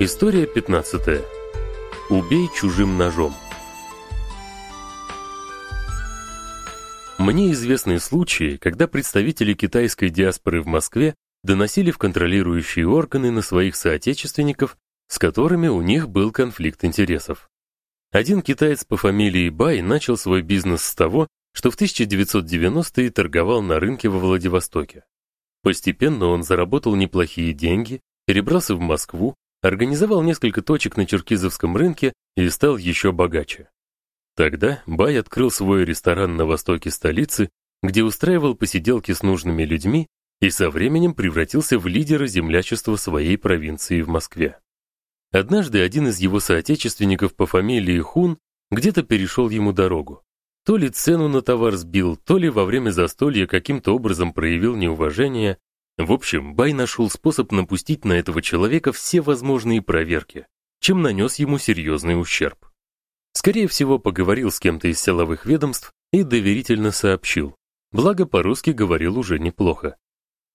История 15. Убей чужим ножом. Мне известны случаи, когда представители китайской диаспоры в Москве доносили в контролирующие органы на своих соотечественников, с которыми у них был конфликт интересов. Один китаец по фамилии Бай начал свой бизнес с того, что в 1990-е торговал на рынке во Владивостоке. Постепенно он заработал неплохие деньги, перебрался в Москву, организовал несколько точек на Черкизовском рынке и стал еще богаче. Тогда Бай открыл свой ресторан на востоке столицы, где устраивал посиделки с нужными людьми и со временем превратился в лидера землячества своей провинции в Москве. Однажды один из его соотечественников по фамилии Хун где-то перешел ему дорогу. То ли цену на товар сбил, то ли во время застолья каким-то образом проявил неуважение. В общем, Бай нашел способ напустить на этого человека все возможные проверки, чем нанес ему серьезный ущерб. Скорее всего, поговорил с кем-то из силовых ведомств и доверительно сообщил. Благо по-русски говорил уже неплохо.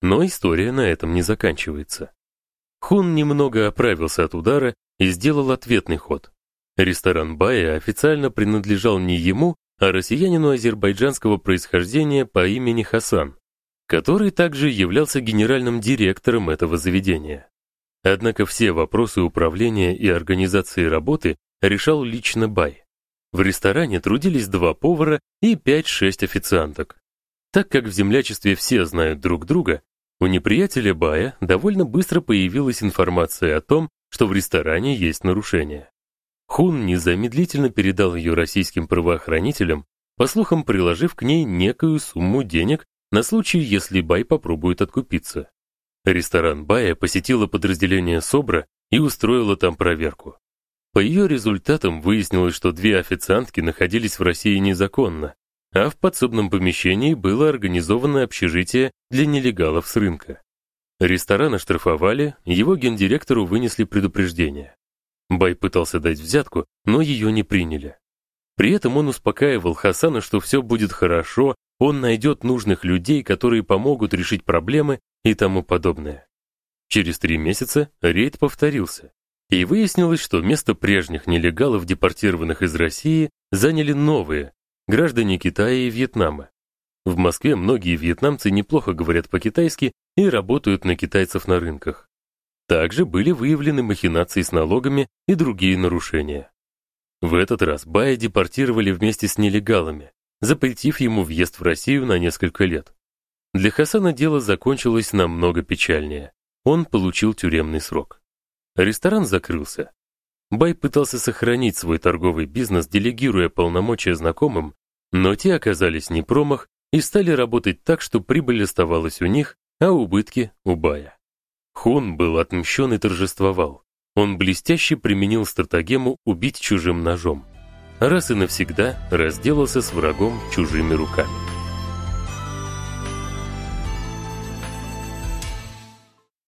Но история на этом не заканчивается. Хун немного оправился от удара и сделал ответный ход. Ресторан Бая официально принадлежал не ему, а россиянину азербайджанского происхождения по имени Хасан, который также являлся генеральным директором этого заведения. Однако все вопросы управления и организации работы решал лично Бай. В ресторане трудились два повара и 5-6 официанток. Так как в землячестве все знают друг друга, у неприятеля Бая довольно быстро появилась информация о том, что в ресторане есть нарушение. Хун незамедлительно передал ее российским правоохранителям, по слухам приложив к ней некую сумму денег на случай, если Бай попробует откупиться. Ресторан Бая посетило подразделение СОБРа и устроило там проверку. По ее результатам выяснилось, что две официантки находились в России незаконно, а в подсобном помещении было организовано общежитие для нелегалов с рынка. Ресторан оштрафовали, его гендиректору вынесли предупреждение. Бай пытался дать взятку, но ее не приняли. При этом он успокаивал Хасана, что все будет хорошо, он найдет нужных людей, которые помогут решить проблемы и тому подобное. Через три месяца рейд повторился, и выяснилось, что место прежних нелегалов, депортированных из России, заняли новые граждане Китая и Вьетнама. В Москве многие вьетнамцы неплохо говорят по-китайски и работают на китайцев на рынках. Также были выявлены махинации с налогами и другие нарушения. В этот раз Бая депортировали вместе с нелегалами, запретив ему въезд в Россию на несколько лет. Для Хасана дело закончилось намного печальнее. Он получил тюремный срок. Ресторан закрылся. Бай пытался сохранить свой торговый бизнес, делегируя полномочия знакомым, но те оказались не промах и стали работать так, что прибыль оставалась у них, а убытки у Бая. Хун был отмщен и торжествовал. Он блестяще применил стратегему убить чужим ножом. Раз и навсегда разделался с врагом чужими руками.